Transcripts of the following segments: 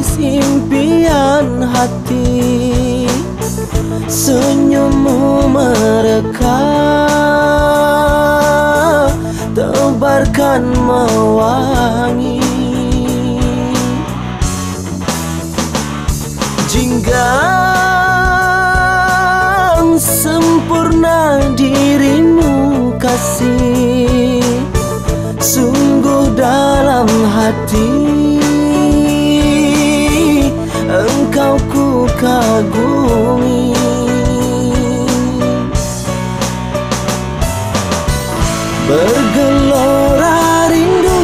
menangis impian hati. Senyummu mereka Tebarkan mewangi. Jingga sempurna dirimu kasih Sungguh dalam hati kagumi Bergelora rindu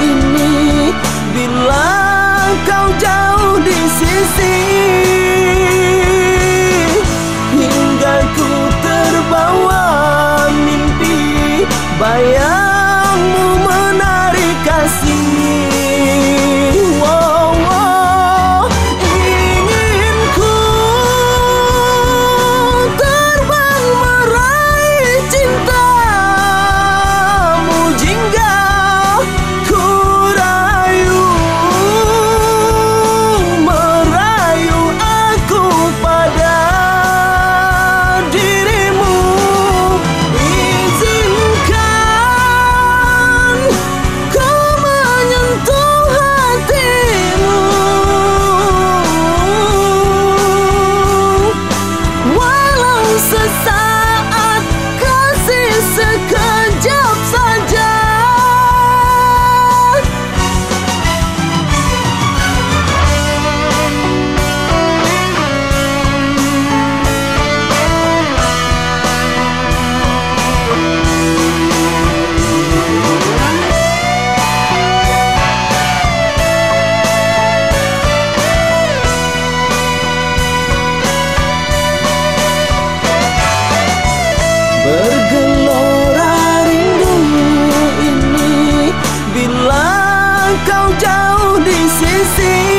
ini Bila kau jauh di sisi Hingga ku terbawa mimpi Bayangmu jauh di sisi